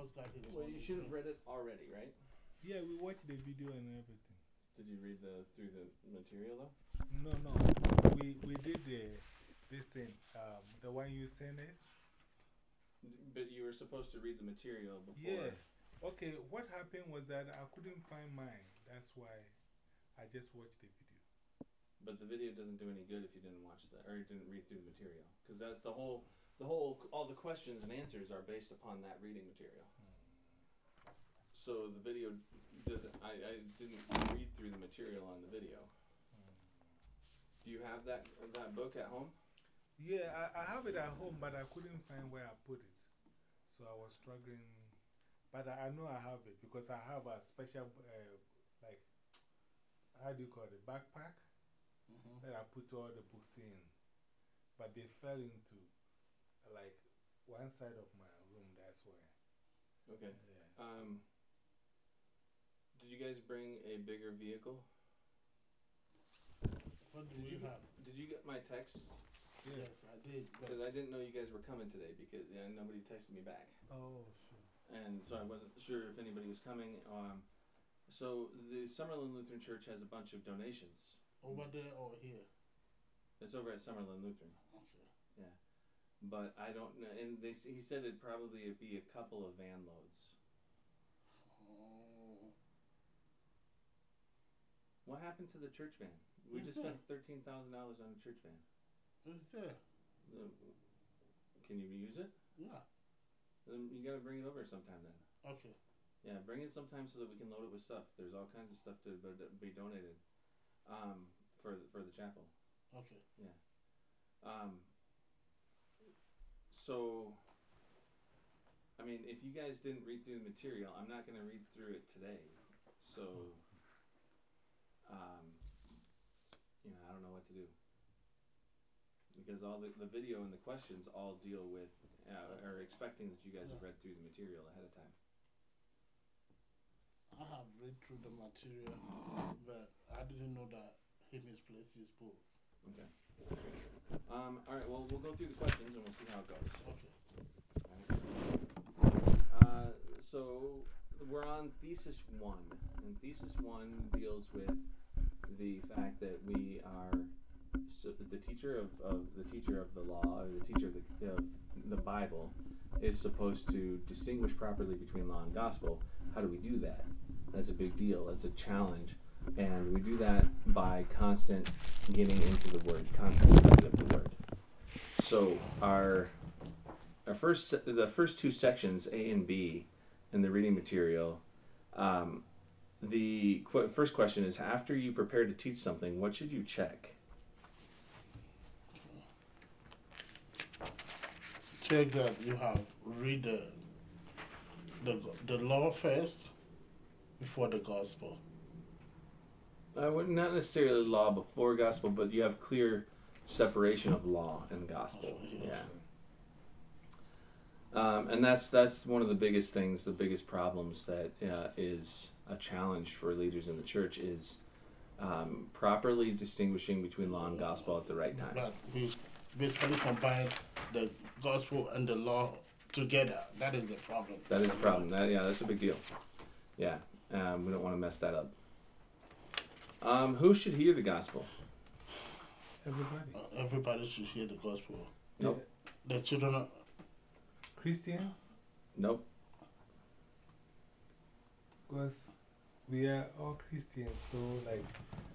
most likely. the Well, you should have read it already, right? Yeah, we watched the video and everything. Did you read the through the material though? No, no. We, we did the, this thing, um, the one you sent us. But you were supposed to read the material before. Yeah. Okay, what happened was that I couldn't find mine. That's why I just watched the video. But the video doesn't do any good if you didn't watch the or you didn't read through the material because that's the whole the whole all the questions and answers are based upon that reading material. So the video doesn't. I, I didn't read through the material on the video. Do you have that that book at home? Yeah, I, I have it at home, but I couldn't find where I put it. So I was struggling. But I, I know I have it because I have a special, uh, like, how do you call it? Backpack Mhm. that I put all the books in. But they fell into, like, one side of my room, that's where. Okay. Yeah. Um. Did you guys bring a bigger vehicle? What do Did we you have? Did you get my text? yeah. Yes, I did. Because I didn't know you guys were coming today because yeah, nobody texted me back. Oh, sure. and so I wasn't sure if anybody was coming. Um, so the Summerlin Lutheran Church has a bunch of donations. over there or here? It's over at Summerlin Lutheran, Okay. But I don't know. And they he said it'd probably be a couple of van loads. Oh, What happened to the church van? We just spent thirteen thousand dollars on a church van. it's there. The- Can you use it? Yeah. Then you gotta bring it over sometime then. Okay. Yeah, bring it sometime so that we can load it with stuff. There's all kinds of stuff to be- be donated um, for the, for the chapel. Okay. Um, so, I mean, if you guys didn't read through the material, I'm not going to read through it today. So, um, you know, I don't know what to do. Because all the, the video and the questions all deal with, uh, are expecting that you guys have read through the material ahead of time. I have read through the material, but I didn't know that he misplaced his book. Okay. Um, all right, well, we'll go through the questions and we'll see how it goes. Okay. Uh, so we're on thesis one, and thesis one deals with the fact that we are so the teacher of, of the teacher of the law or the teacher of the, of the Bible is supposed to distinguish properly between law and gospel. How do we do that? That's a big deal. That's a challenge, and we do that by constant getting into the Word, constant study of the Word. So our our first the first two sections A and B in the reading material. Um, the qu- first question is: After you prepare to teach something, what should you check? Check that you have read the the the law first before the gospel. I would not necessarily law before gospel, but you have clear separation of law and gospel. Yeah. Um, and that's that's one of the biggest things, the biggest problems that uh, is a challenge for leaders in the church is um, properly distinguishing between law and gospel at the right time. But we basically combine the gospel and the law together. That is the problem. That is a problem. That, yeah, that's a big deal. Yeah, um, we don't want to mess that up. Um, who should hear the gospel? Everybody. Uh, everybody should hear the gospel. Nope. The children of Christians? Nope. Because we are all Christians, so like,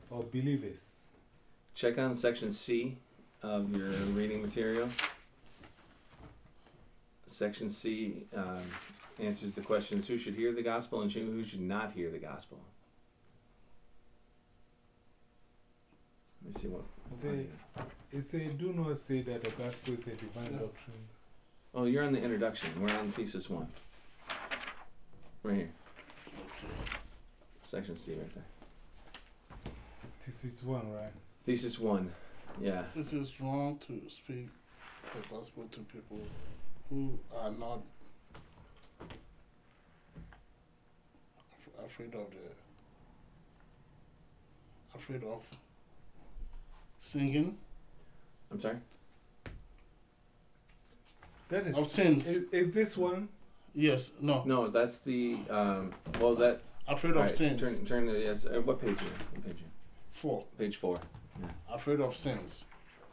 or believers. Check on section C of your reading material. Section C um, answers the questions who should hear the gospel and who should not hear the gospel. Let me see what. Say, it say, do not say that the gospel is a divine doctrine. Oh, you're on the introduction. We're on thesis one. Right here. Section C right there. This is one, right? Thesis one. Yeah. It is wrong to speak the gospel to people who are not af- afraid of the afraid of singing I'm sorry? That is. of sins. Is, is this one? Yes, no. No, that's the um, well that. Afraid of alright, sins. Turn turn to yes. Uh, what page? Are you? What page? Are you? Four. Page four. Afraid of sins.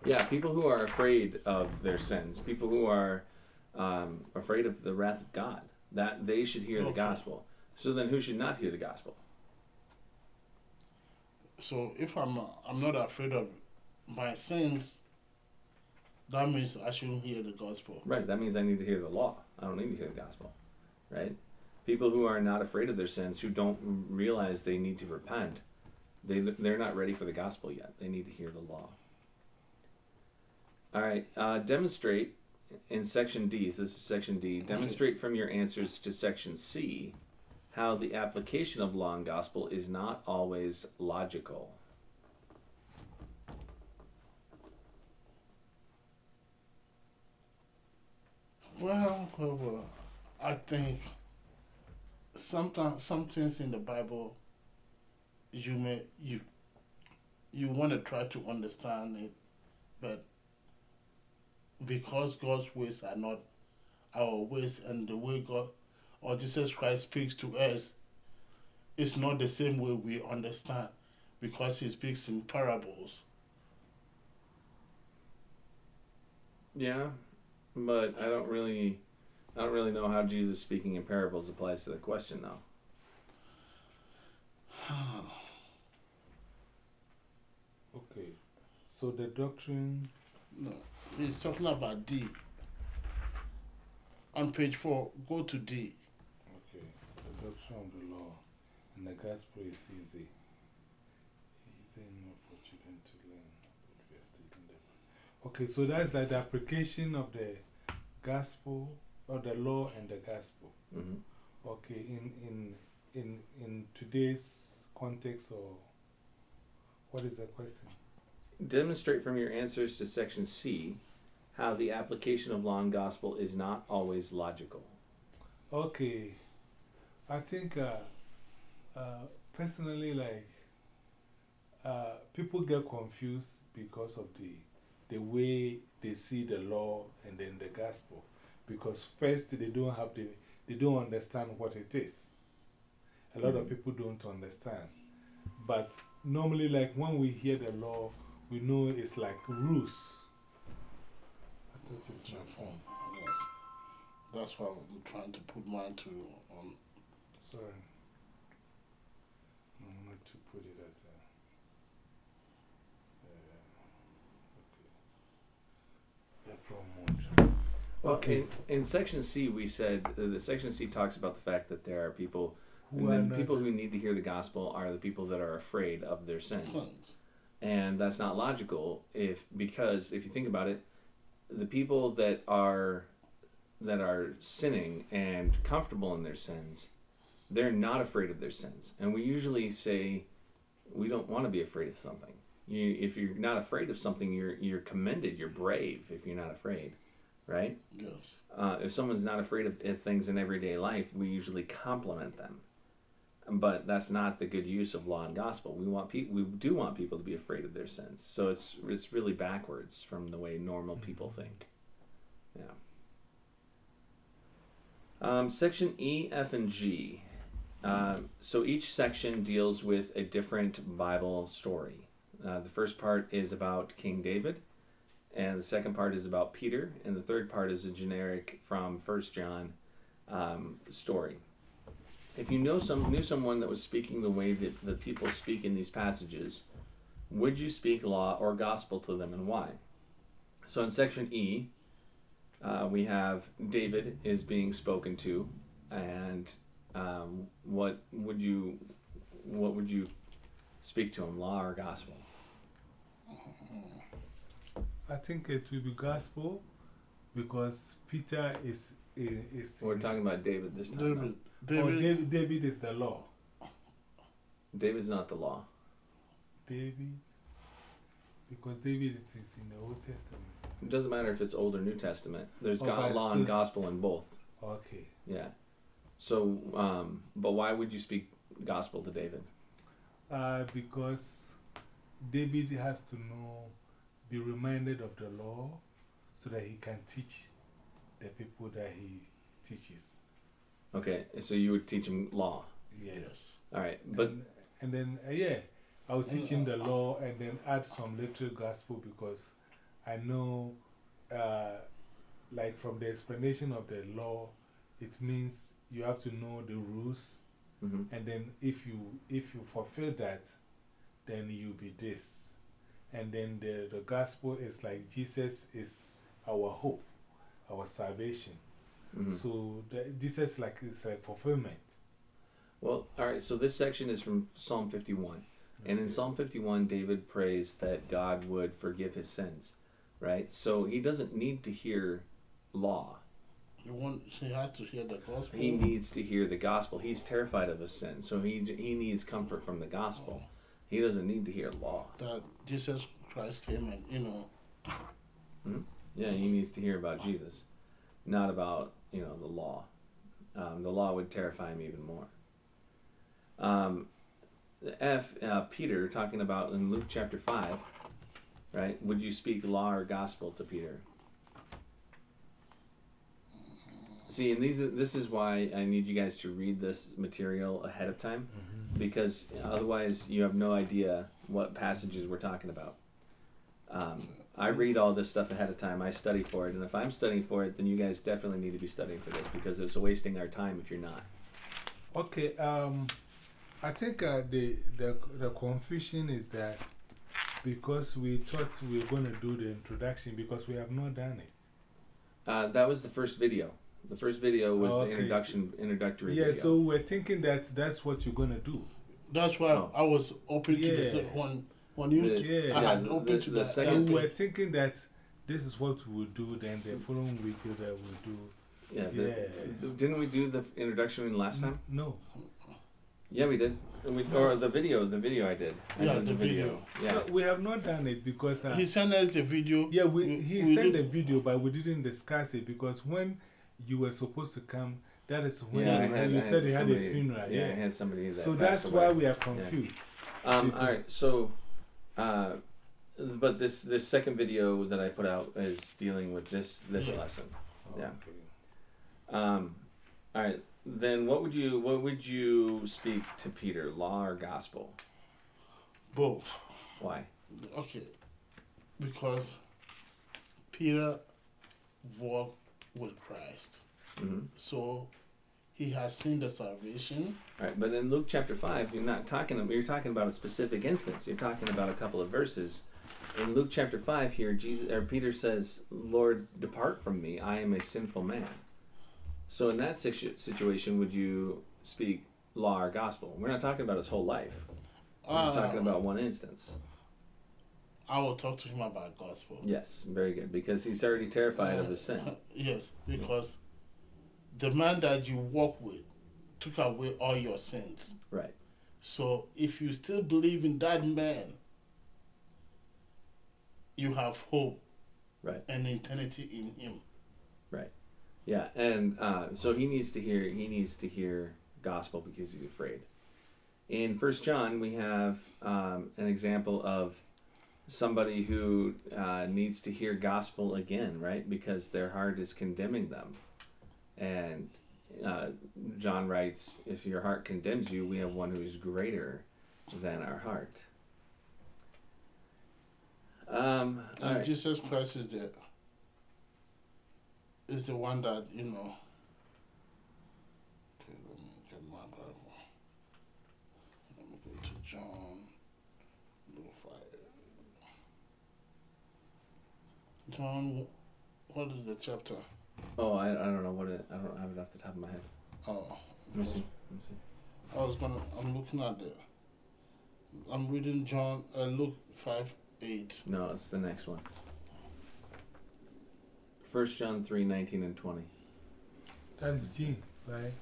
Yeah, people who are afraid of their sins, people who are um, afraid of the wrath of God, that they should hear the gospel. So then, who should not hear the gospel? So if I'm I'm not afraid of my sins, that means I shouldn't hear the gospel. Right. That means I need to hear the law. I don't need to hear the gospel. Right. People who are not afraid of their sins, who don't realize they need to repent, they they're not ready for the gospel yet. They need to hear the law. All right. Uh, demonstrate in section D. This is section D. Demonstrate from your answers to section C how the application of law and gospel is not always logical. Well, well, well, I think sometimes some things in the Bible you may you you want to try to understand it, but because God's ways are not our ways, and the way God or Jesus Christ speaks to us is not the same way we understand, because He speaks in parables. Yeah, but I don't really, I don't really know how Jesus speaking in parables applies to the question, though. Okay. So the doctrine. No, he's talking about D. On page four, go to D. Okay. The doctrine of the law and the gospel is easy. Easy enough for children to learn. But we are stating that. Okay, so that's like the application of the gospel, or the law and the gospel. hmm Okay, in, in, in, in today's context, or what is the question? Demonstrate from your answers to section C how the application of law and gospel is not always logical. Okay, I think uh, uh, personally, like uh, people get confused because of the the way they see the law and then the gospel. Because first they don't have the they don't understand what it is. A lot of Mhm. people don't understand. But normally, like when we hear the law, we know it's like rules. I thought it's my phone. Yes. That's why I'm trying to put mine to on. Sorry. No, not to put it at. Uh, okay. Airplane mode. Well, Okay. In, in section C, we said uh, the section C talks about the fact that there are people, Who and are then not- people who need to hear the gospel are the people that are afraid of their sins. Sins. and that's not logical if because if you think about it the people that are that are sinning and comfortable in their sins they're not afraid of their sins and we usually say we don't want to be afraid of something you, if you're not afraid of something you're you're commended you're brave if you're not afraid right Yes. uh, if someone's not afraid of, things in everyday life, we usually compliment them. But that's not the good use of law and gospel. We want people. We do want people to be afraid of their sins. So it's it's really backwards from the way normal people think. Yeah. Um, section E, F, and G. Um, so each section deals with a different Bible story. Uh, the first part is about King David and the second part is about Peter, and the third part is a generic from First John um, story. If you know some knew someone that was speaking the way that the people speak in these passages, would you speak law or gospel to them, and why? So in section E, uh, we have David is being spoken to, and um, what would you what would you speak to him, law or gospel? I think it will be gospel because Peter is. is, is We're talking about David this time. though. David. Oh, David. David, David is the law. David's not the law. David, because David is, is in the Old Testament. It doesn't matter if it's Old or New Testament. There's Oh, God, law and gospel in both. Okay. Yeah. So, um, but why would you speak gospel to David? Uh, because David has to know, be reminded of the law so that he can teach the people that he teaches. Okay, so you would teach him law. Yes. All right, but and, and then, uh, yeah, I'll teach him the law and then add some little gospel because I know, uh, like from the explanation of the law, it means you have to know the rules. mhm. And then if you, if you fulfill that, then you'll be this. And then the, the gospel is like Jesus is our hope, our salvation. Mhm. So the, Jesus like, is like fulfillment. well, all right. So this section is from Psalm 51, and in Psalm 51, David prays that God would forgive his sins, right? So he doesn't need to hear law. You want, he has to hear the gospel. He needs to hear the gospel. He's terrified of his sin, so he he needs comfort from the gospel. He doesn't need to hear law. that Jesus Christ came and, you know, Yeah, he needs to hear about Jesus, not about you know the law. Um, the law would terrify him even more. Um, F. Uh, Peter talking about in Luke chapter five, right? Would you speak law or gospel to Peter? See, and these this is why I need you guys to read this material ahead of time, because otherwise you have no idea what passages we're talking about. Um, I read all this stuff ahead of time. I study for it, and if I'm studying for it, then you guys definitely need to be studying for this because it's wasting our time if you're not. Okay, um, I think uh, the, the, the confusion is that because we thought we were going to do the introduction because we have not done it. Uh, that was the first video. The first video was Okay, the introduction, introductory Yeah, video. so we're thinking that that's what you're going to do. that's why Oh. I was open to the Yeah. sec- when, when you, The- Yeah. I had the- open the- to the that. So second we're thinking that this is what we'll do, then the following week that we'll do. yeah, the- Yeah. Didn't we do the introduction last time? No. Yeah, we did. We, or the video, the video I did. I Yeah, did the video. Yeah. no. We have not done it because. Uh, He sent us the video. Yeah, we, he we sent did- the video, but we didn't discuss it because when you were supposed to come, that is when yeah, I you, had, you I said you had somebody, a funeral. Yeah, I had somebody that so that's away. why we are confused. Um, all right, so, uh, but this this second video that I put out is dealing with this this Yeah. lesson. Yeah. Okay. Um, all right, then what would you what would you speak to Peter, law or gospel? Both. Why? Okay. Because Peter walked with Christ. hmm So he has seen the salvation. All right, but in Luke chapter five, you're not talking. You're talking about a specific instance. You're talking about a couple of verses. In Luke chapter five, here Jesus or Peter says, "Lord, depart from me. I am a sinful man." So in that situ- situation, would you speak law or gospel? We're not talking about his whole life. We're just talking Uh, about one instance. I will talk to him about gospel. Yes, very good, because he's already terrified of his sin. Uh, Yes, because the man that you walk with took away all your sins. Right. So if you still believe in that man, you have hope Right. and eternity in him. Right. Yeah, and uh, so he needs to hear he needs to hear gospel because he's afraid. In First John, we have um, an example of somebody who uh, needs to hear gospel again, right? Because their heart is condemning them, and uh, John writes, "If your heart condemns you, we have one who is greater than our heart." Um, And right. Jesus Christ is the is the one that you know. Okay, let me get my Bible. Let me go to John. Luke five. John, what is the chapter? Oh, I, I don't know what it. I don't have it off the top of my head. Oh, Let me see. Let me see. I was gonna. I'm looking at the. I'm reading John. Uh, Luke five eight. No, it's the next one. First John 3, 19 and 20. That's G, right?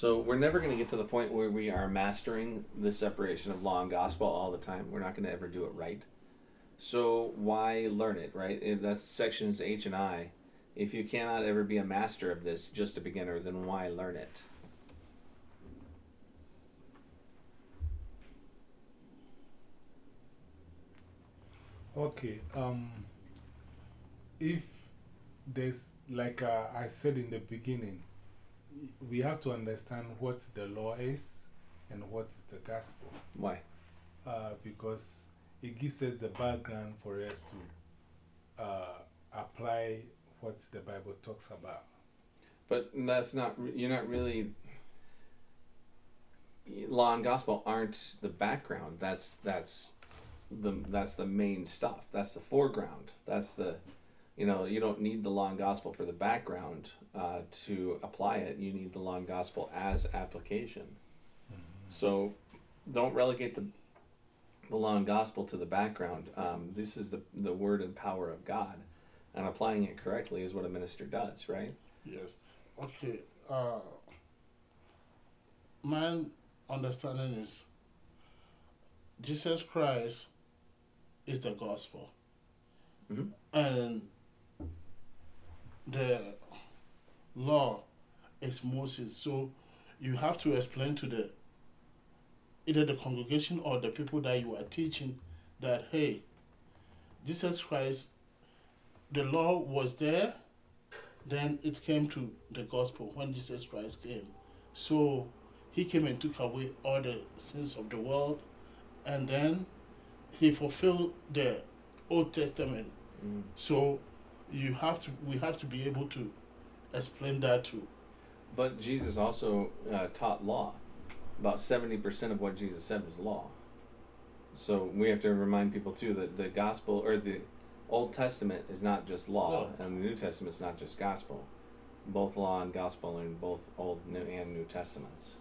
So we're never going to get to the point where we are mastering the separation of law and gospel all the time. We're not going to ever do it right. So why learn it, right? If that's sections H and I. If you cannot ever be a master of this, just a beginner, then why learn it? Okay. Um, if there's, like uh, I said in the beginning, we have to understand what the law is and what is the gospel. Why? Uh, because it gives us the background for us to uh, apply what the Bible talks about. But that's not, you're not really, law and gospel aren't the background. That's, that's the, that's the main stuff. That's the foreground. That's the, you know, you don't need the long gospel for the background uh, to apply it. You need the long gospel as application. So don't relegate the, the law and gospel to the background. Um, this is the, the word and power of God. And applying it correctly is what a minister does, right? Yes. Okay. Uh, my understanding is Jesus Christ is the gospel. Mhm. And the law is Moses. So you have to explain to the either the congregation or the people that you are teaching that hey, Jesus Christ, the law was there, then it came to the gospel when Jesus Christ came. So he came and took away all the sins of the world, and then he fulfilled the Old Testament. Mm. So you have to, we have to be able to explain that too. But Jesus also uh, taught law. About 70% of what Jesus said was law. So we have to remind people too that the gospel or the Old Testament is not just law, No. and the New Testament is not just gospel. Both law and gospel are in both Old New and New Testaments.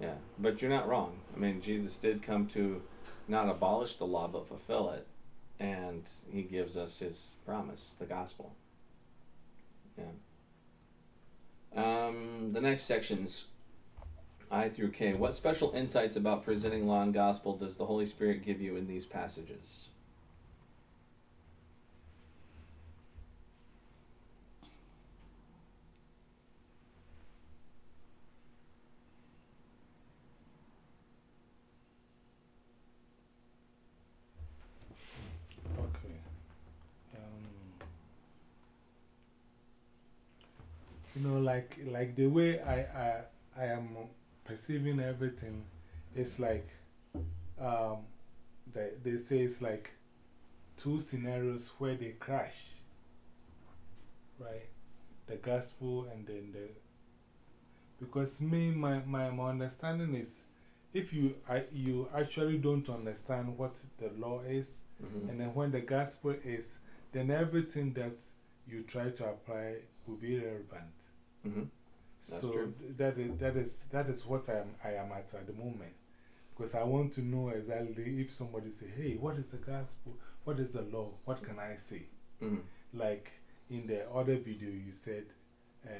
Yeah, but you're not wrong. I mean, Jesus did come to not abolish the law but fulfill it, and he gives us his promise, the gospel. Yeah. Um, the next sections, I through K. What special insights about presenting law and gospel does the Holy Spirit give you in these passages? Okay. Um, you know, like, like the way I, I, I am perceiving everything, it's like um, they, they say it's like two scenarios where they crash, right? The gospel and then the. Because me, my, my, my understanding is if you, I, you actually don't understand what the law is, Mm-hmm. and then when the gospel is, then everything that you try to apply will be relevant. Mm-hmm. So true. that is, that, is, that is what I am, I am at at the moment. Because I want to know exactly if somebody say, hey, what is the gospel? What is the law? What can I say? Mm-hmm. Like in the other video, you said, uh,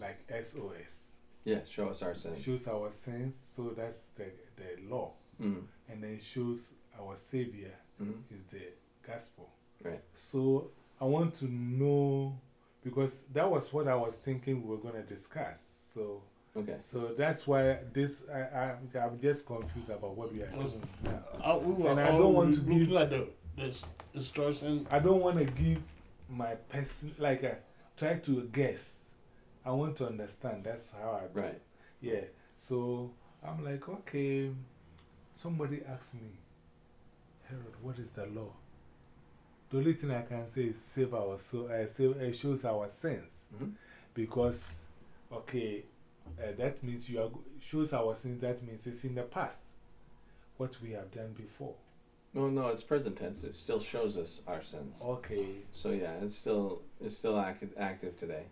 like SOS. Yeah, show us our sin. Shows our sins, so that's the, the law. Mm-hmm. And then shows our Savior is the gospel. Right. So I want to know because that was what I was thinking we were going to discuss. So, Okay. so that's why this I, I, I'm just confused about what we are doing now. Uh, we were And I don't want to be like at the, the instruction. I don't want to give my person, like, uh, try to guess. I want to understand. That's how I do. Right. Yeah. So I'm like, okay, somebody asked me, Harold, what is the law? The only thing I can say is save our soul, uh, save, uh, shows our sins. Mhm. Because, okay, uh, that means you are, shows our sins, that means it's in the past. What we have done before. No, no, it's present tense. It still shows us our sins. Okay, So yeah, it's still it's still active active today.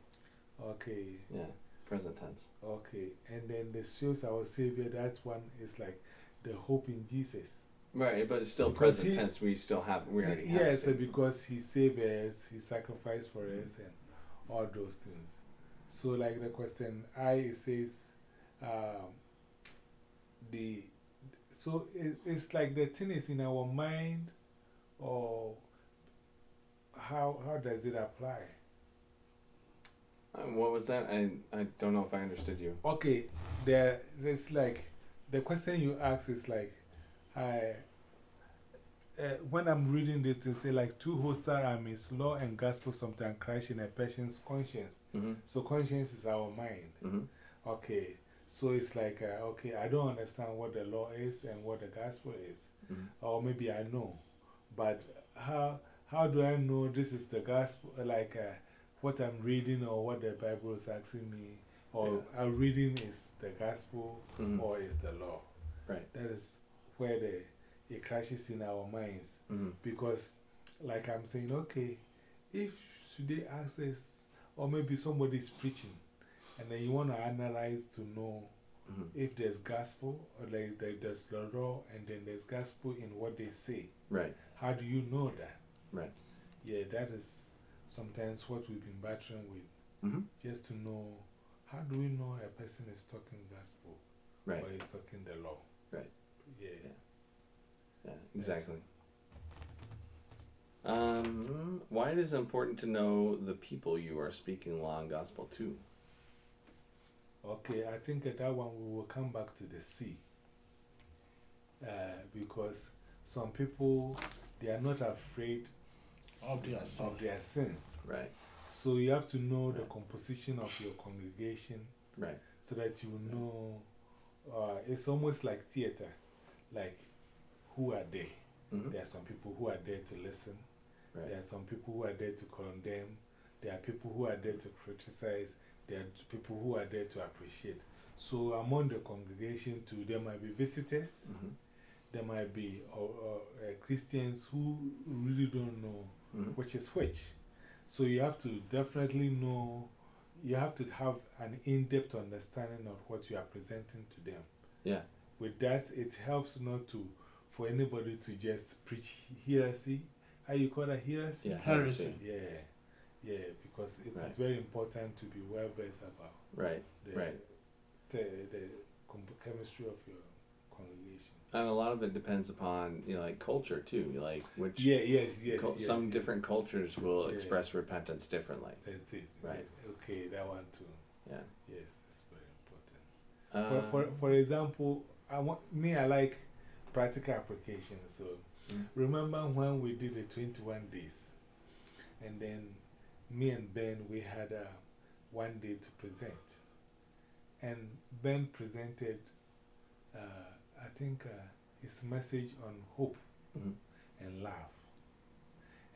okay, Yeah, present tense. okay. And then the shows our Savior, that one is like the hope in Jesus. Right, but it's still Because present he- tense. We still have we already have. Yes, sin. because he saved us, he sacrificed for us, and all those things. So, like the question I it says, um, the so it, it's like the thing is in our mind, or how how does it apply? Um, what was that? I I don't know if I understood you. Okay, there there's like the question you ask is like, I uh, when I'm reading this, they say like two hostile armies, law and gospel sometimes crash in a person's conscience. Mm-hmm. So conscience is our mind. Mm-hmm. Okay. So it's like, uh, okay, I don't understand what the law is and what the gospel is. Mhm. Or maybe I know. But how, how do I know this is the gospel? Like uh, what I'm reading or what the Bible is asking me? Or I'm reading is the gospel Mhm. or is the law? Right. That is where the, it crashes in our minds. Mm-hmm. Because, like I'm saying, okay, if today access, or maybe somebody's preaching, and then you want to analyze to know Mm-hmm. if there's gospel, or like there's the law, and then there's gospel in what they say. Right. How do you know that? Right. Yeah, that is sometimes what we've been battling with, Mm-hmm. just to know how do we know a person is talking gospel Right. or is talking the law? Right. Yeah. Yeah, exactly. Um, why it is important to know the people you are speaking law and gospel to? Okay, I think that, that one we will come back to the sea. Uh, because some people, they are not afraid Of their sin. of their sins. Right. So you have to know the composition of your congregation Right. so that you know. Uh, it's almost like theater. Like, who are they? Mm-hmm. There are some people who are there to listen. Right. There are some people who are there to condemn. There are people who are there to criticize. There are people who are there to appreciate. So, among the congregation, too, there might be visitors. Mm-hmm. There might be uh, uh, Christians who really don't know Mm-hmm. which is which. So, you have to definitely know, you have to have an in depth understanding of what you are presenting to them. Yeah. With that, it helps not to, for anybody to just preach heresy. How you call that heresy? Yeah. Heresy. Yeah, yeah, because it is Right. very important to be well versed about Right. the, Right. the, the com- chemistry of your congregation. And a lot of it depends upon, you know, like culture too. Like, which Yeah, yes, yes. cul- yes, some yes. different cultures will Yeah. express repentance differently. That's it. Right. Yeah, Okay, that one too. Yeah. Yes, it's very important. Uh, for, for, for example, I want, me, I like practical application. So, Mm. remember when we did the 21 days, and then me and Ben, we had uh, one day to present. And Ben presented, uh, I think, uh, his message on hope Mhm. and love.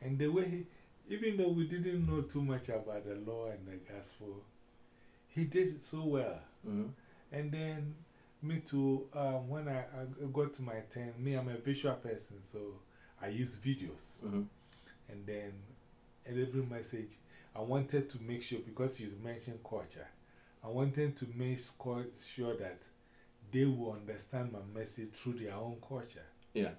And the way he, even though we didn't know too much about the law and the gospel, he did it so well. mhm. And then, me too, um, when I, I got to my turn, me, I'm a visual person, so I use videos. Mhm. And then, at every message, I wanted to make sure, because you mentioned culture, I wanted to make sure that they will understand my message through their own culture. Yeah.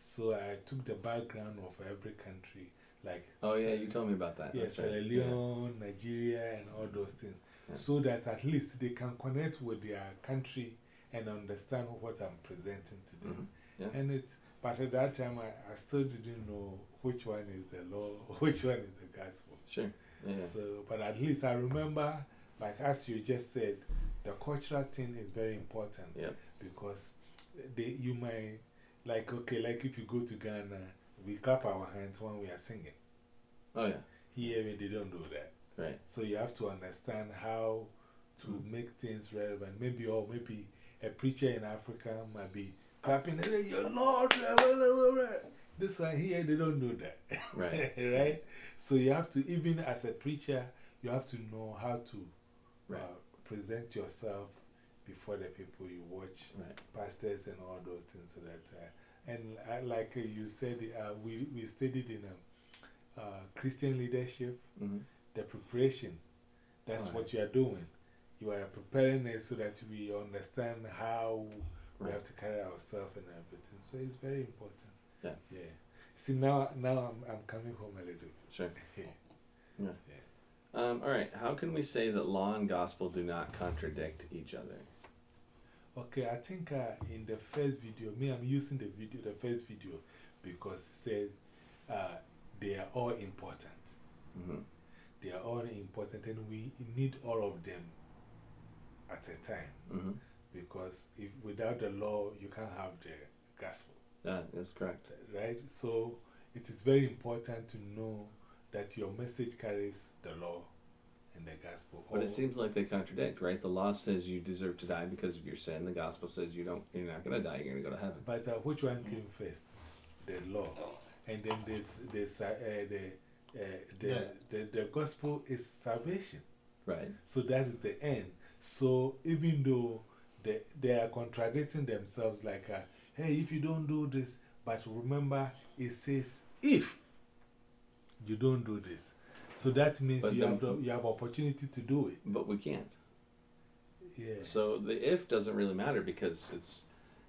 So I took the background of every country, like. Oh, yeah, you told me about that. Yes, That's right. Sierra Yeah. Leone, Nigeria, and all those things. Yeah. So that at least they can connect with their country and understand what I'm presenting to them. Mhm. Yeah. And it's, but at that time, I, I still didn't know which one is the law, which one is the gospel. Sure. Yeah. So, but at least I remember, like as you just said, the cultural thing is very important. Yep. Because they, you might, like, okay, like if you go to Ghana, we clap our hands when we are singing. Oh, yeah. Here, they don't do that. Right. So you have to understand how to Mm. make things relevant. Maybe, or maybe a preacher in Africa might be clapping, hey, your Lord, blah, blah, blah, blah." this one here, they don't do that. Right. right? So you have to, even as a preacher, you have to know how to Right. uh, present yourself before the people you watch, Right. pastors and all those things. So that, uh, and uh, like you said, uh, we, we studied in um, uh, Christian leadership hmm the preparation. That's Right. what you are doing. You are preparing it so that we understand how we have to carry ourselves and everything. So it's very important. Yeah. Yeah. See, now, now I'm, I'm coming home a little Sure. bit. Um, all right. How can we say that law and gospel do not contradict each other? Okay, I think uh, in the first video, me, I'm using the video, the first video, because it said uh, they are all important. hmm They are all important, and we need all of them at a time. hmm because if without the law you can't have the gospel that's correct. right? So it is very important to know that your message carries the law and the gospel. But it seems like they contradict, right? The law says you deserve to die because of your sin. The gospel says you don't. You're not going to die. You're going to go to heaven. But uh, which one came first? The law. And then this, this, uh, uh, the, uh, the, Yeah. the, the gospel is salvation. Right. So that is the end. So even though they, they are contradicting themselves, like, uh, hey, if you don't do this, but remember, it says if you don't do this. So that means But you, have the, you have opportunity to do it. But we can't. Yeah. So the if doesn't really matter because it's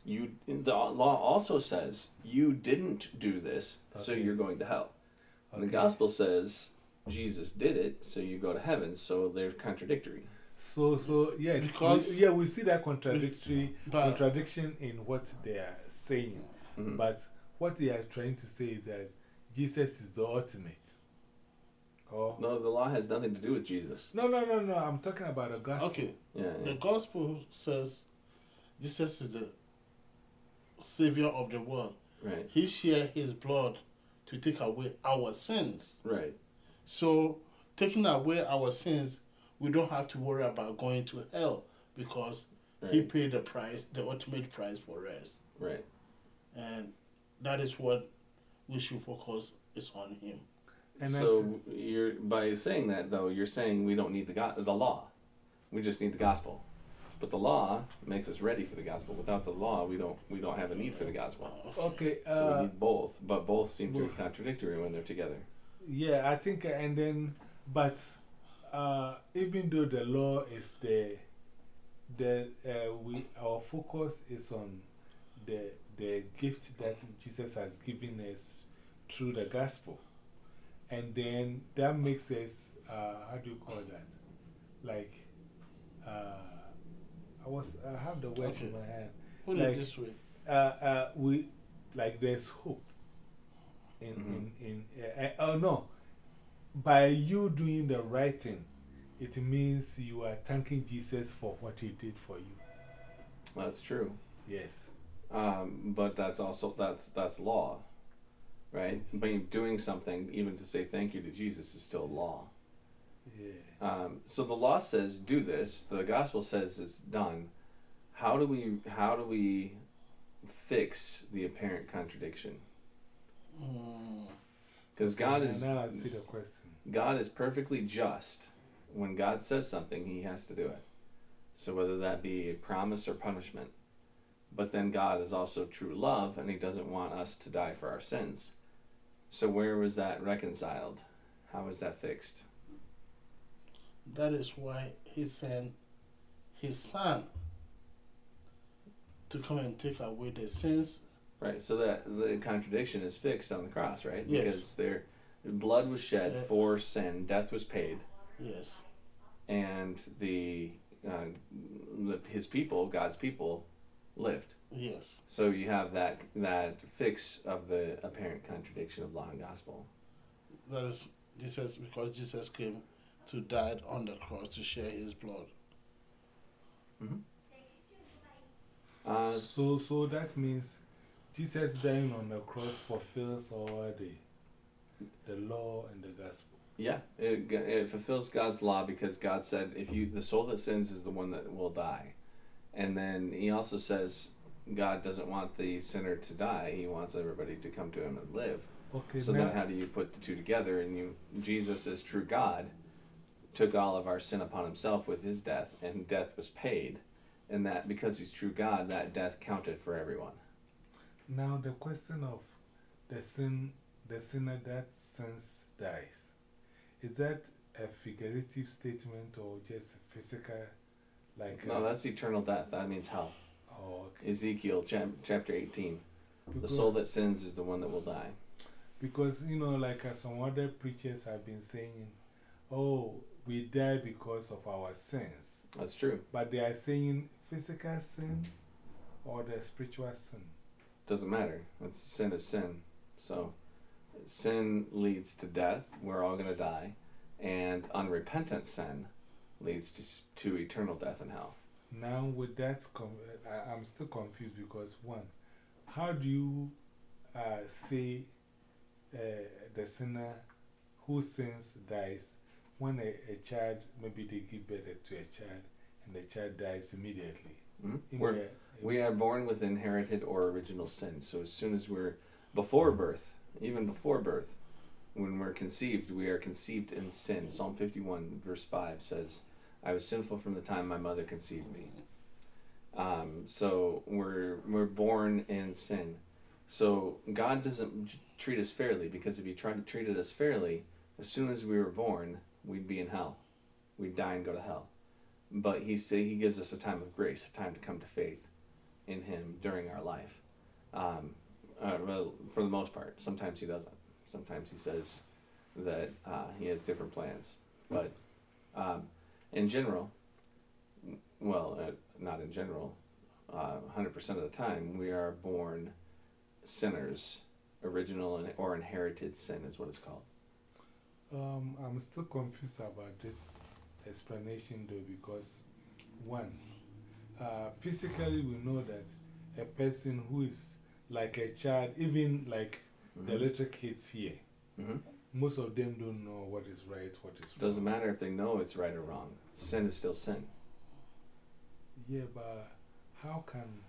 you. The law also says you didn't do this, so you're going to hell. And the gospel says Jesus did it, so you go to heaven. So they're contradictory. So, so yes, Because- we, yeah, we see that contradictory But contradiction in what they are saying. Mhm. But what they are trying to say is that Jesus is the ultimate. Oh. No, the law has nothing to do with Jesus. No, no, no, no. I'm talking about the gospel. okay, Yeah. the gospel says Jesus is the savior of the world. Right. He shed his blood to take away our sins. Right. So, taking away our sins, we don't have to worry about going to hell because he paid the price, the ultimate price for us. Right. And that is what we should focus is on him. And so you're by saying that though, you're saying we don't need the go- the law. We just need the gospel. But the law makes us ready for the gospel. Without the law, we don't we don't have a need for the gospel. Okay, So we uh, need both, but both seem to be contradictory when they're together. yeah, I think, uh, and then, but uh, even though the law is the, the uh, we our focus is on the the gift that Jesus has given us through the gospel, and then that makes us uh, how do you call that? Like, uh, I was I have the word Okay. in my hand. Put Like- it this way. uh, uh, we like there's hope in Mhm. in in uh, uh, oh no by you doing the right thing it means you are thanking Jesus for what he did for you That's true. yes Um, but that's also that's that's law, right? But you're doing something, even to say thank you to Jesus, is still law. yeah Um, so the law says do this. The gospel says it's done. How do we how do we fix the apparent contradiction? Mm, Because God is now I see the question God is perfectly just. When God says something, He has to do it. So whether that be a promise or punishment. But then God is also true love, and He doesn't want us to die for our sins. So where was that reconciled? How was that fixed? that is why he sent his son to come and take away the sins. Right. So that the contradiction is fixed on the cross, right? Yes. Because there, blood was shed Yeah. for sin, death was paid, Yes. and the, uh, the his people, God's people, lived. Yes. So you have that that fix of the apparent contradiction of law and gospel. That is Jesus because Jesus came to die on the cross to share his blood. Uh, so so that means Jesus dying on the cross fulfills all the the law and the gospel yeah, it, it fulfills God's law because God said, "If you the soul that sins is the one that will die," and then He also says God doesn't want the sinner to die; He wants everybody to come to Him and live. okay So now then, how do you put the two together? And you, Jesus, as true God, took all of our sin upon Himself with His death, and death was paid, and that because He's true God, that death counted for everyone. Now the question of the sin, the sinner that sins dies, is that a figurative statement or just physical? Like No, that's eternal death. That means hell. oh, okay. Ezekiel chap- chapter 18. The soul that sins is the one that will die. because you know, like uh, some other preachers have been saying, oh, we die because of our sins, That's true. but they are saying physical sin or the spiritual sin. Doesn't matter. That's, sin is sin. So, sin leads to death. We're all going to die. And unrepentant sin leads to, to eternal death in hell. Now, with that, I, I'm still confused because one, how do you uh, say uh, the sinner who sins dies when a, a child, maybe they give birth to a child and the child dies immediately. In we are born with inherited or original sin. So as soon as we're before birth, even before birth, when we're conceived, we are conceived in sin. Psalm 51, verse 5 says, I was sinful from the time my mother conceived me. Um, so we're, we're born in sin. So God doesn't treat us fairly because if He tried to treat us fairly, as soon as we were born, we'd be in hell. We'd die and go to hell. But He say He gives us a time of grace, a time to come to faith in Him during our life. Um, uh, well, for the most part, sometimes He doesn't. Sometimes He says that uh, He has different plans. But um, in general, well, uh, not in general, uh, 100% of the time, we are born sinners. Original or inherited sin is what it's called. Um, I'm still confused about this explanation though because, one, uh, physically we know that a person who is like a child, even like the Mhm. little kids here, Mhm. most of them don't know what is right, what is wrong. Doesn't matter if they know it's right or wrong. Sin is still sin. Yeah, but how can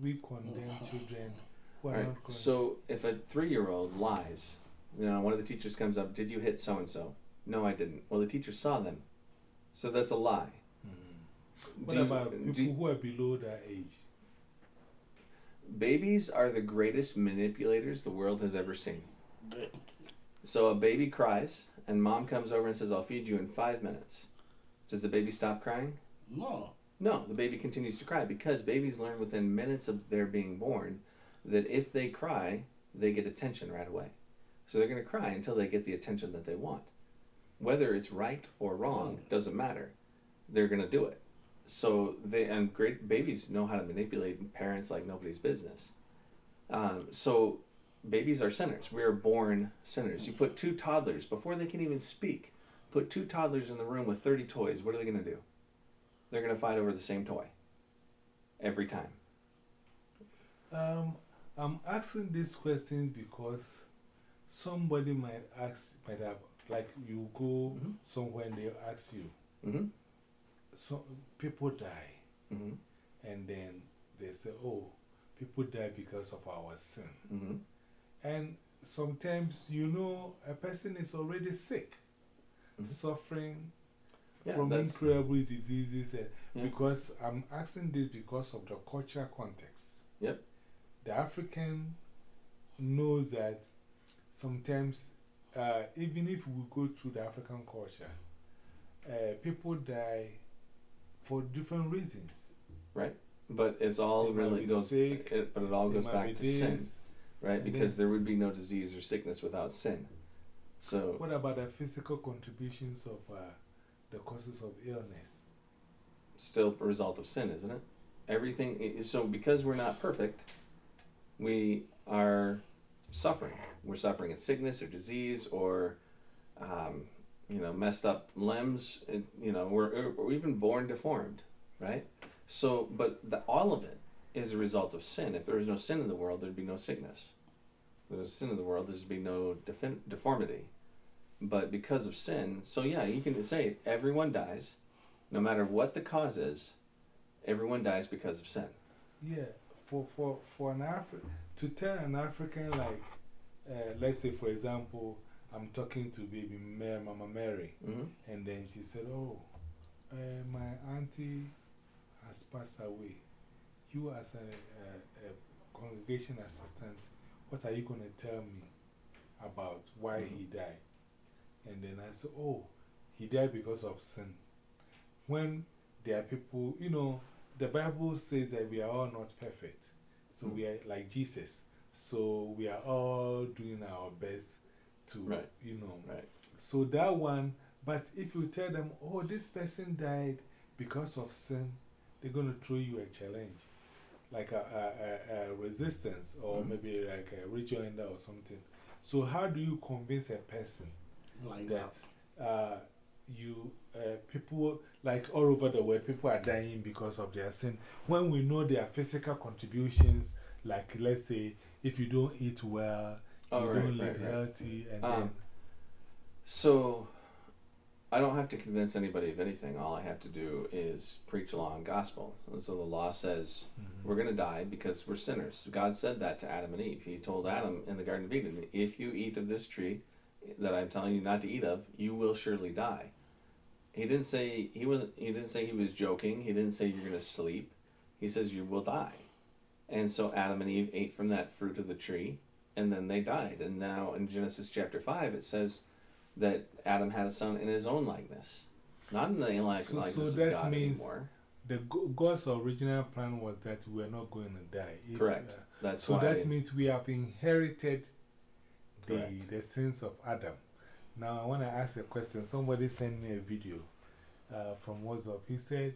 we condemn children who are Right. not con- So if a three-year-old lies, you know, one of the teachers comes up, "Did you hit so and so?" No, I didn't. Well, the teacher saw them, so that's a lie. Mm. What you- about people you- who are below that age? Babies are the greatest manipulators the world has ever seen. So a baby cries, and mom comes over and says, "I'll feed you in five minutes." Does the baby stop crying? No. No, the baby continues to cry because babies learn within minutes of their being born that if they cry, they get attention right away. So they're going to cry until they get the attention that they want. Whether it's right or wrong hmm. doesn't matter. They're going to do it. So they and great babies know how to manipulate parents like nobody's business. Um, so babies are sinners. We are born sinners. You put two toddlers before they can even speak. Put two toddlers in the room with thirty toys. What are they going to do? They're going to fight over the same toy. Every time. Um, I'm asking these questions because somebody might ask, might have, like you go Mhm. somewhere and they ask you, Mm-hmm. So people die, Mm-hmm. and then they say, oh, people die because of our sin. Mm-hmm. And sometimes, you know, a person is already sick, Mhm. suffering Yeah, from incurable diseases. And Yeah. Because I'm asking this because of the cultural context. Yep. The African knows that sometimes, uh, even if we go through the African culture, uh, people die for different reasons. Right. But it's all They really goes sick, it, but it all goes back to sin, right? Because there would be no disease or sickness without sin. So What about the physical contributions of uh, the causes of illness? still a result of sin, isn't it? Everything i- i- so because we're not perfect, we are suffering. We're suffering in sickness or disease or um, you know, messed up limbs, and, you know, we're, we're even born deformed, right? So, but the, all of it is a result of sin. If there was no sin in the world, there'd be no sickness. If there was sin in the world, there'd be no defin- deformity. But because of sin, so yeah, you can say everyone dies, no matter what the cause is, everyone dies because of sin. Yeah, for, for, for an Afri to tell an African, like, uh, let's say, for example, I'm talking to baby Mary, Mama Mary, Mm-hmm. and then she said, Oh, uh, my auntie has passed away. You, as a, a, a congregation assistant, what are you going to tell me about why Mhm. he died? And then I said, Oh, he died because of sin. When there are people, you know, the Bible says that we are all not perfect. So Mm. we are like Jesus. So we are all doing our best to, Right. you know. Right. So that one, but if you tell them, oh, this person died because of sin, they're going to throw you a challenge. Like a, a, a, a resistance or Mhm. maybe like a rejoinder or something. So, how do you convince a person Like that uh, you, uh, people, like all over the world, people are dying because of their sin. When we know their physical contributions, like let's say if you don't eat well, Oh, right, don't right, right. and Um, then So, I don't have to convince anybody of anything. All I have to do is preach along gospel. And so the law says Mhm. we're going to die because we're sinners. God said that to Adam and Eve. He told Adam in the Garden of Eden, if you eat of this tree that I'm telling you not to eat of, you will surely die. He didn't say he wasn't. He didn't say he was joking. He didn't say you're going to sleep. He says you will die. And so Adam and Eve ate from that fruit of the tree, and then they died. And now in Genesis chapter five, it says that Adam had a son in his own likeness, not in the like, So- so likeness of that God means- anymore. the God's original plan was that we're not going to die. If, Correct. uh, That's so that means we have inherited the, the sins of Adam. Now, I want to ask a question. Somebody sent me a video uh, from WhatsApp. He said,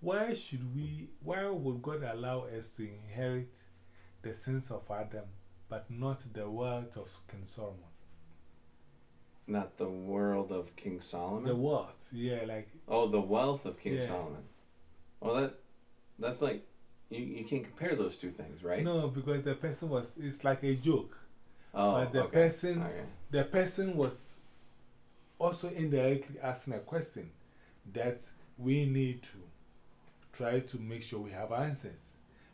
Why should we, why would God allow us to inherit the sins of Adam, but not the wealth of King Solomon? not the world of King Solomon. The wealth, yeah, like, Oh, the wealth of King Yeah. Solomon. Well, that that's like you, you can't compare those two things, right? no, because the person was, it's like a joke. Oh, but the okay. person- Okay. the person was also indirectly asking a question that we need to try to make sure we have answers.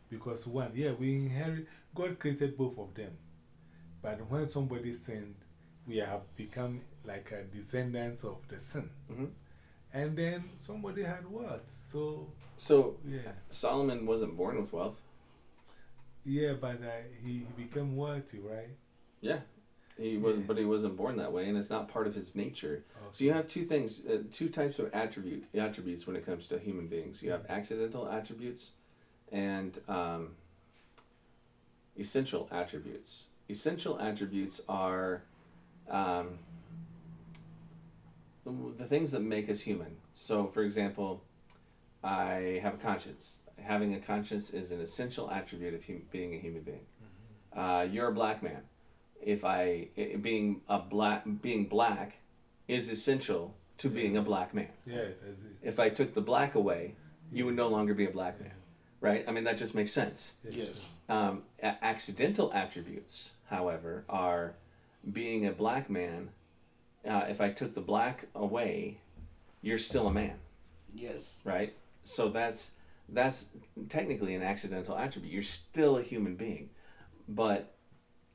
Because, one, yeah, we inherit, God created both of them. But when somebody sinned, we have become like a descendants of the sin. Mhm. And then somebody had wealth. So, So yeah. Solomon wasn't born with wealth. Yeah, but uh, he, he became wealthy, right? Yeah, he was, Yeah. but he wasn't born that way, and it's not part of his nature. So you have two things, uh, two types of attribute attributes when it comes to human beings. You have accidental attributes, and um, essential attributes. Essential attributes are um, the things that make us human. So, for example, I have a conscience. Having a conscience is an essential attribute of hum- being a human being. Uh, you're a black man. If I i- being a black being black is essential to being a black man. Yeah, it. If I took the black away, you would no longer be a black man, right? I mean that just makes sense. Yes. Um, a- accidental attributes, however, are being a black man. Uh, if I took the black away, you're still a man, Yes. right? So that's that's technically an accidental attribute. You're still a human being, but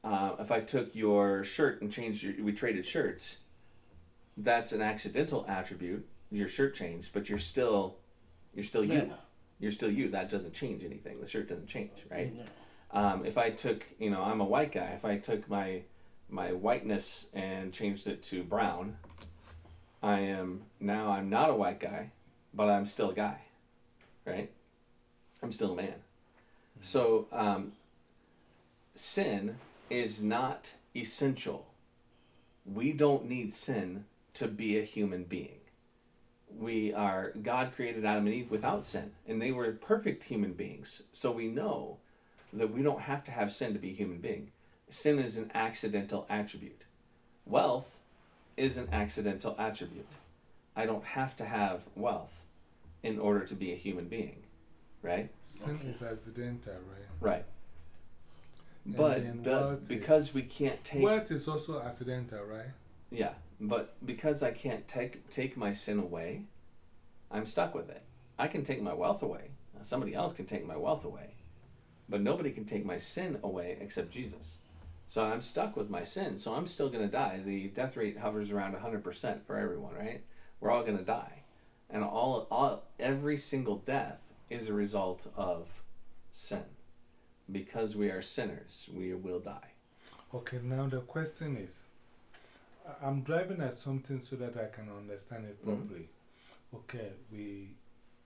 uh, if I took your shirt and changed your, we traded shirts, that's an accidental attribute. Your shirt changed, but you're still you're still you. Yeah. You're still you. That doesn't change anything. The shirt doesn't change, right? No. Um, if I took, you know, I'm a white guy. If I took my my whiteness and changed it to brown, I am now I'm not a white guy, but I'm still a guy, right? I'm still a man. So um, sin is not essential. We don't need sin to be a human being. We are God created Adam and Eve without sin, and they were perfect human beings. So we know that we don't have to have sin to be a human being. Sin is an accidental attribute. Wealth is an accidental attribute. I don't have to have wealth in order to be a human being, right? Sin is accidental, right? Right. And But, but because we can't take Wealth is also accidental, right? yeah, but because I can't take take my sin away, I'm stuck with it. I can take my wealth away. Somebody else can take my wealth away. But nobody can take my sin away except Jesus. So I'm stuck with my sin. So I'm still going to die. The death rate hovers around 100% for everyone, right? We're all going to die. And all all every single death is a result of sin. Because we are sinners, we will die. Okay, now the question is I'm driving at something so that I can understand it Mhm. properly. Okay, we,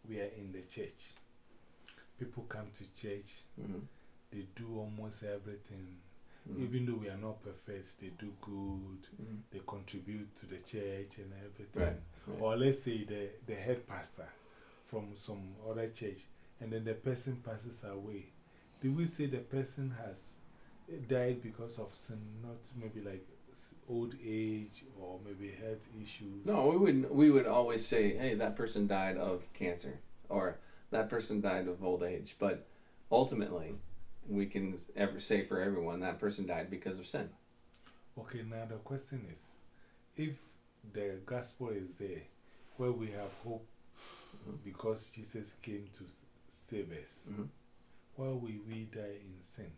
we are in the church. People come to church, Mhm. they do almost everything. Mhm. Even though we are not perfect, they do good, Mhm. they contribute to the church and everything. Right, right. Or let's say the, the head pastor from some other church, and then the person passes away. Do we say the person has died because of sin, not maybe like old age or maybe health issues? No, we would we would always say, "Hey, that person died of cancer," or "That person died of old age." But ultimately, we can ever say for everyone that person died because of sin. Okay, now the question is if the gospel is there, where we have hope Mhm. because Jesus came to save us, Mhm. why will we die in sin?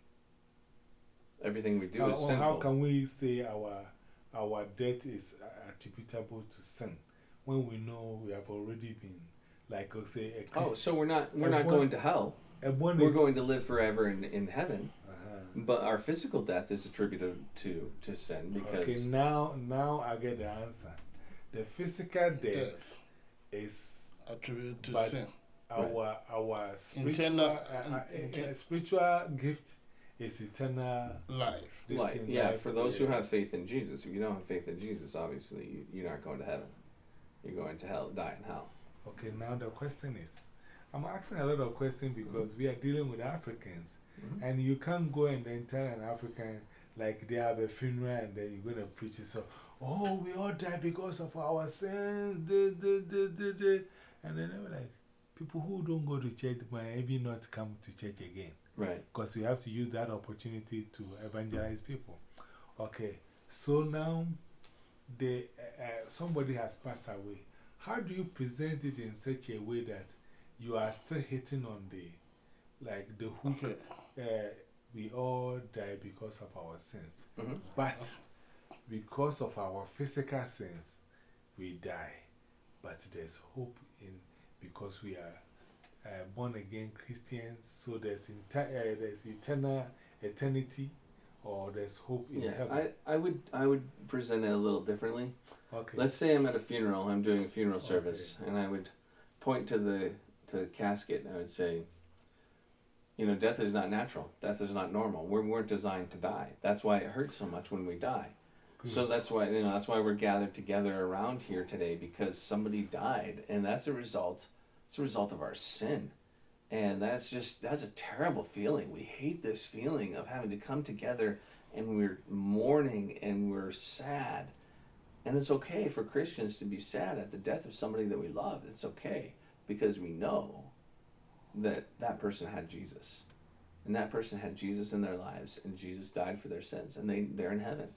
Everything we do How, is sinful. how can we say our, our death is uh, attributable to sin when we know we have already been, like, uh, say, a oh, so we're not we're Uh, not what- going to hell. a We're ag- going to live forever in, in heaven. uh-huh. But our physical death is attributed to to sin because Okay, now, now I get the answer. The physical death Death is attributed to But- sin. our, our spiritual, Internal- uh, uh, in- uh, spiritual gift is eternal. Life. thing, yeah, life, for those who have faith in Jesus. If you don't have faith in Jesus, obviously you, you're not going to heaven. You're going to hell, die in hell. Okay, now the question is I'm asking a lot of questions because we are dealing with Africans. Mhm. And you can't go and then tell an African, like they have a funeral and then you're going to preach it. So, oh, we all die because of our sins. This, this, this, this, this. And then they were like, people who don't go to church might maybe not come to church again. Right. Because we have to use that opportunity to evangelize people. Okay, so now the, uh, uh, somebody has passed away. How do you present it in such a way that you are still hitting on the, like the hook? Uh, we all die because of our sins. Mhm. But because of our physical sins, we die. But there's hope in because we are uh, born again Christians. So there's, uh, there's eternal eternity or there's hope in Yeah, heaven. I, I would I would present it a little differently. okay. Let's say I'm at a funeral, I'm doing a funeral service, and I would point to the to the casket and I would say, you know, death is not natural. Death is not normal. We weren't designed to die. That's why it hurts so much when we die. So that's why you know that's why we're gathered together around here today because somebody died, and that's a result. It's a result of our sin, and that's just that's a terrible feeling. We hate this feeling of having to come together and we're mourning and we're sad, and it's okay for Christians to be sad at the death of somebody that we love. It's okay because we know that that person had Jesus, and that person had Jesus in their lives, and Jesus died for their sins, and they they're in heaven.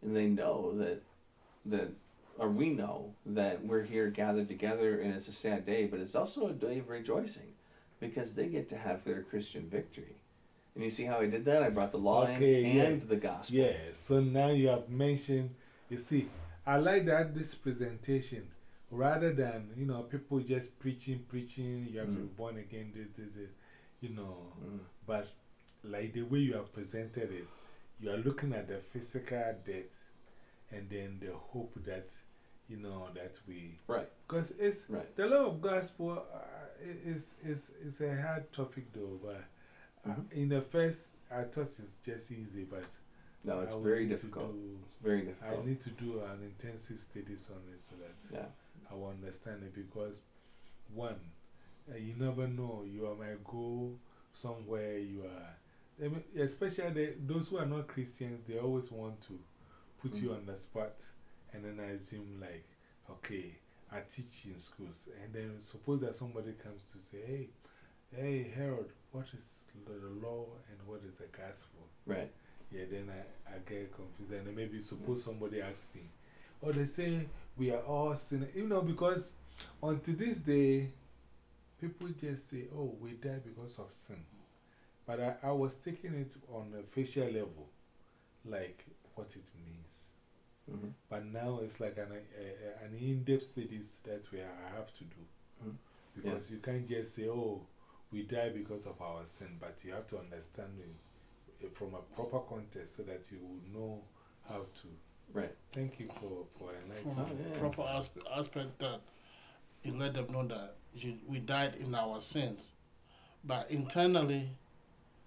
And they know that that or we know that we're here gathered together and it's a sad day but it's also a day of rejoicing because they get to have their christian victory and you see how i did that i brought the law Okay, in yeah. and the gospel Yeah, so now you have mentioned, you see, I like that this presentation, rather than, you know, people just preaching, preaching, you have been Mm. born again, this, this, this, you know, Mm. but like the way you have presented it, you are looking at the physical death and then the hope that, you know, that we, right because it's, right the law of gospel uh, i- is, is, is a hard topic though, but Mhm. in the first, I thought it's just easy, but no it's I very difficult do- it's very difficult. I need to do an intensive studies on it so that yeah I will understand it because, one, uh, you never know. You are might go somewhere, you are, I mean, especially the, those who are not Christians, they always want to put you Mhm. on the spot. And then I assume, like, okay, I teach in schools. And then suppose that somebody comes to say, hey, hey, Harold, what is the law and what is the gospel? right Yeah, then I, I get confused. And then maybe mm. suppose somebody asks me, or they say we are all sinners. You know, because until this day, people just say, oh, we die because of sin. But I, I was taking it on a facial level, like what it means. Hmm But now it's like an, a, a- an in depth studies that we are, I have to do. Mhm. Because you can't just say, oh, we die because of our sin, but you have to understand it uh, from a proper context so that you will know how to. right Thank you for, for enlightening a yeah. proper aspect, aspect that you let them know that you, we died in our sins. But internally,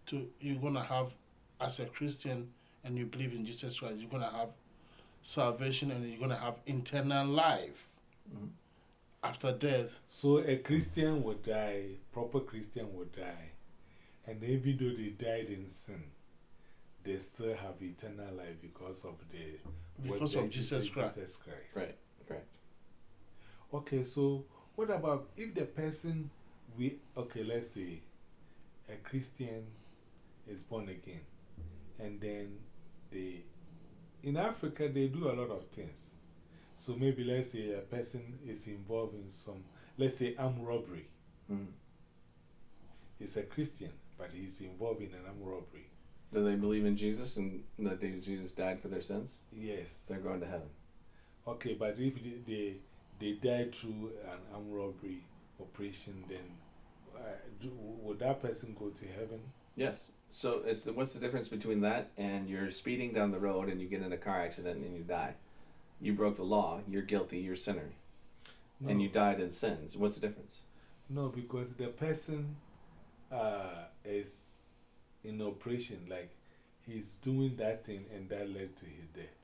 to, you're going to have, as a Christian and you believe in Jesus Christ, you're going to have salvation and you're going to have eternal life Mhm. after death. So a Christian would die, proper Christian would die, and even though they died in sin, they still have eternal life because of the what Because of Jesus said Christ. Jesus Christ. right correct Okay, so what about if the person we okay, let's say a Christian is born again. And then they, in Africa, they do a lot of things. So maybe let's say a person is involved in some, let's say armed robbery. Mm. He's a Christian, but he's involved in an armed robbery. Do they believe in Jesus and that they, Jesus died for their sins? Yes. They're going to heaven. Okay, but if they, they, they die through an armed robbery operation, then uh, do, would that person go to heaven? Yes. So it's the, what's the difference between that and you're speeding down the road and you get in a car accident and you die? You broke the law. You're guilty. You're a sinner. No, And you died in sins. What's the difference? no because the person uh, is in operation, like he's doing that thing and that led to his death.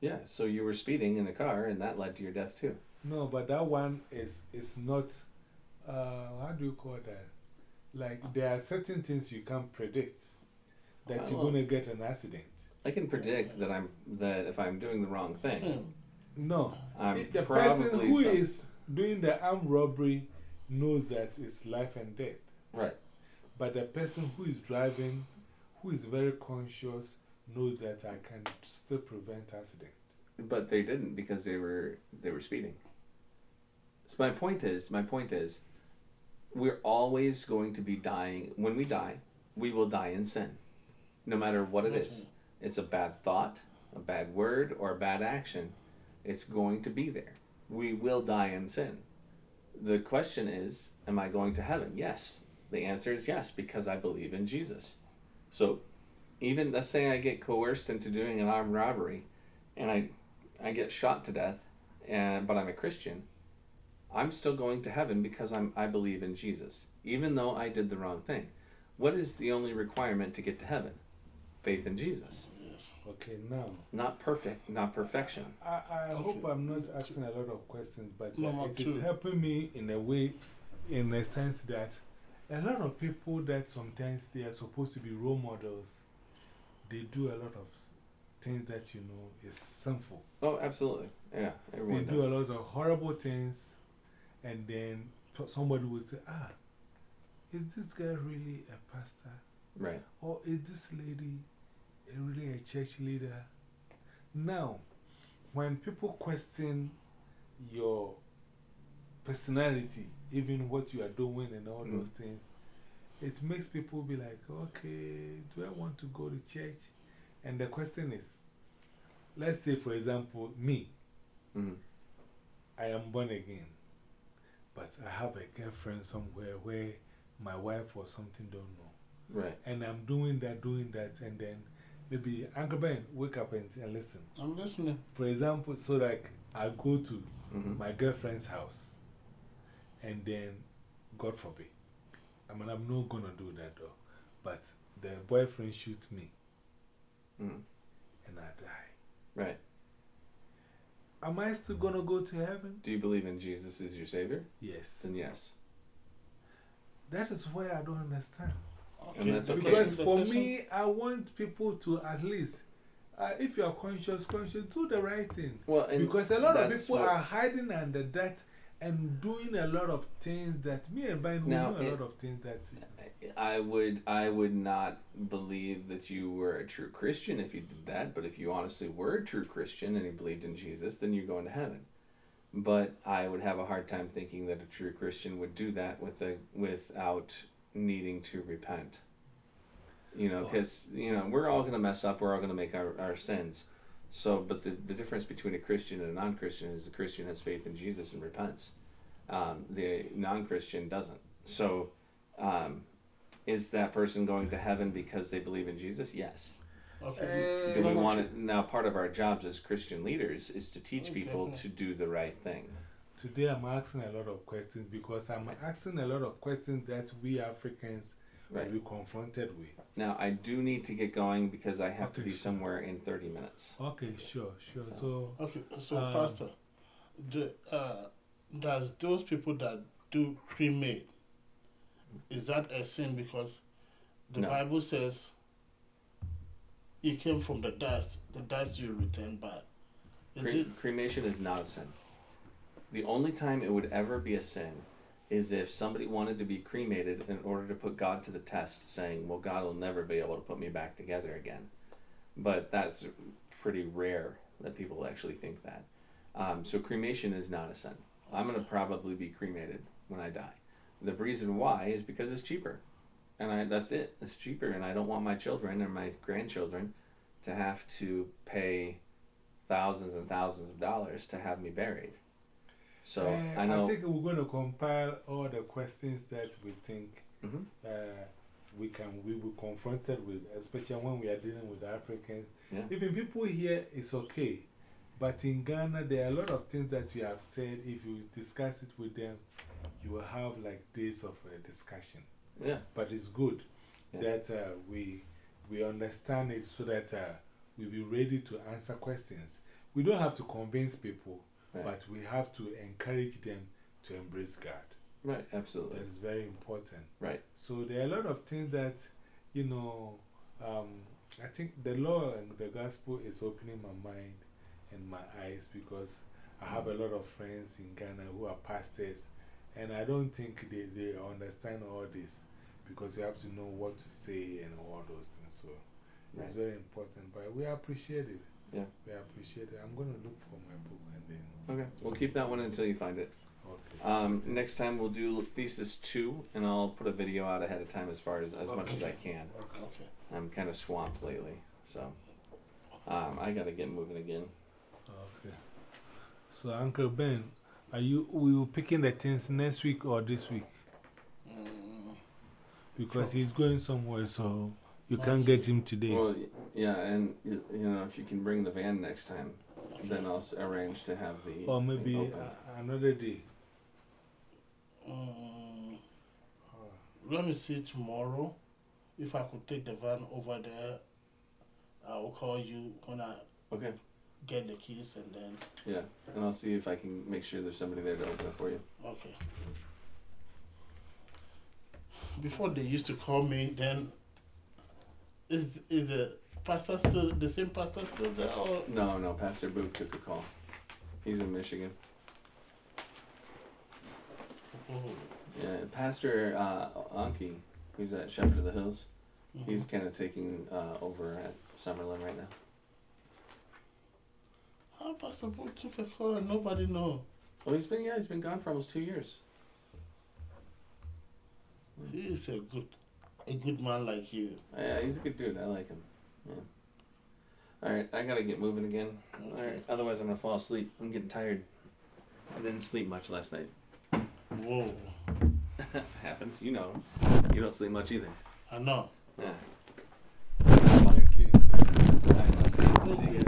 Yeah. So you were speeding in a car and that led to your death too. No, but that one is, is not, uh, how do you call that? Like, there are certain things you can't predict that I you're will. going to get an accident. I can predict that I'm that if I'm doing the wrong thing, Hmm. No. I'm It- the person who some- is doing the armed robbery knows that it's life and death. right. But the person who is driving, who is very conscious, knows that I can still prevent accident. But they didn't because they were they were speeding. So my point is, my point is, we're always going to be dying. When we die, we will die in sin, no matter what it is. It's a bad thought, a bad word, or a bad action. It's going to be there. We will die in sin. The question is, am I going to heaven? Yes. The answer is yes because I believe in Jesus. So, even let's say I get coerced into doing an armed robbery, and I I get shot to death, and but I'm a Christian, I'm still going to heaven because I'm I believe in Jesus, even though I did the wrong thing. What is the only requirement to get to heaven? Faith in Jesus. Okay, now, Not perfect, not perfection. I, I hope I'm not asking a lot of questions, but No, it is helping me in a way, in a sense that a lot of people that sometimes they are supposed to be role models, they do a lot of things that you know is sinful. Oh, absolutely. Yeah, They everyone do a lot of horrible things, and then somebody will say, Ah, is this guy really a pastor? Right. Or is this lady really a church leader? Now, when people question your personality, even what you are doing and all Mm. those things, it makes people be like, okay, do I want to go to church? And the question is, let's say, for example, me, Mhm. I am born again, but I have a girlfriend somewhere where my wife or something don't know. Right. And I'm doing that, doing that, and then maybe Uncle Ben, wake up and, and listen. I'm listening. For example, so like I go to hmm my girlfriend's house, and then, God forbid, I mean, I'm not gonna do that though, but the boyfriend shoots me Mhm. and I die. Right. Am I still gonna go to heaven? Do you believe in Jesus as your Savior? Yes. Then yes. That is why I don't understand. And that's okay. Because for me, I want people to at least, uh, if you are conscious, conscious, do the right thing. Well, and Because a lot of people are hiding under that and doing a lot of things that me and Brian, we Now, know a lot of things that. I would I would not believe that you were a true Christian if you did that, but if you honestly were a true Christian and you believed in Jesus, then you're going to heaven. But I would have a hard time thinking that a true Christian would do that with a without needing to repent. You know, because you know we're all going to mess up. We're all going to make our, our sins. So, but the, the difference between a Christian and a non-Christian is the Christian has faith in Jesus and repents. Um, the non-Christian doesn't. So, um, is that person going to heaven because they believe in Jesus? Yes. Okay. Do we want it now? Part of our jobs as Christian leaders is to teach Okay. people to do the right thing. Today I'm asking a lot of questions because I'm asking a lot of questions that we Africans Right. will be confronted with. Now, I do need to get going because I have to be sure. somewhere in 30 minutes. Okay, sure, sure. So- So, Okay, so Um, Pastor, the, uh, does those people that do cremate, is that a sin? Because the No. Bible says you came from the dust, the dust you return back. Cre- cremation is not a sin. The only time it would ever be a sin is if somebody wanted to be cremated in order to put God to the test, saying, "Well, God will never be able to put me back together again." But that's pretty rare that people actually think that. Um, so cremation is not a sin. I'm gonna probably be cremated when I die. The reason why is because it's cheaper, and I that's it. It's cheaper, and I don't want my children or my grandchildren to have to pay thousands and thousands of dollars to have me buried. So Uh, I know. think we're going to compile all the questions that we think Mhm. uh, we can we will confronted with, especially when we are dealing with Africans. Yeah. Even people here, it's okay. But in Ghana, there are a lot of things that you have said. If you discuss it with them, you will have like days of uh, discussion. Yeah. But it's good Yeah. that uh, we, we understand it so that uh, we'll be ready to answer questions. We don't have to convince people, Right. but we have to encourage them to embrace God. Right. Absolutely. That is very important. Right. So there are a lot of things that, you know, um, I think the law and the gospel is opening my mind and my eyes because I have a lot of friends in Ghana who are pastors, and I don't think they, they understand all this because you have to know what to say and all those things. So Right. it's very important, but we appreciate it. Yeah. We appreciate it. I'm going to look for my book and then. Okay. We'll keep that one until you find it. Okay. Um, next time we'll do thesis two, and I'll put a video out ahead of time as far as as much as I can. Okay. I'm kind of swamped lately, so um, I gotta get moving again. Okay. So, Uncle Ben, are you we will picking the things next week or this week? Mm, Because he's going somewhere, so you Next can't get him today. Well, yeah, and you, you know if you can bring the van next time, then I'll arrange to have the or maybe open. uh, another day. mm, let me see tomorrow. If I could take the van over there, I will call you when I okay, get the keys and then. yeah, and I'll see if I can make sure there's somebody there to open it for you. Okay. Before they used to call me, then is is the pastor still the same pastor still there or No, no, Pastor Booth took the call. He's in Michigan. oh, Yeah, Pastor uh, Anki, who's at Shepherd of the Hills, mhm. he's kind of taking uh, over at Summerlin right now. How Pastor Paul took a call and nobody know? Oh, he's been yeah, he's been gone for almost two years. He is a good, a good man like you. Yeah, he's a good dude. I like him. Yeah. All right, I gotta get moving again. Okay. All right, otherwise I'm gonna fall asleep. I'm getting tired. I didn't sleep much last night. Whoa. Happens, you know. You don't sleep much either. I know. Yeah. Thank you. All right, I'll see you. See you.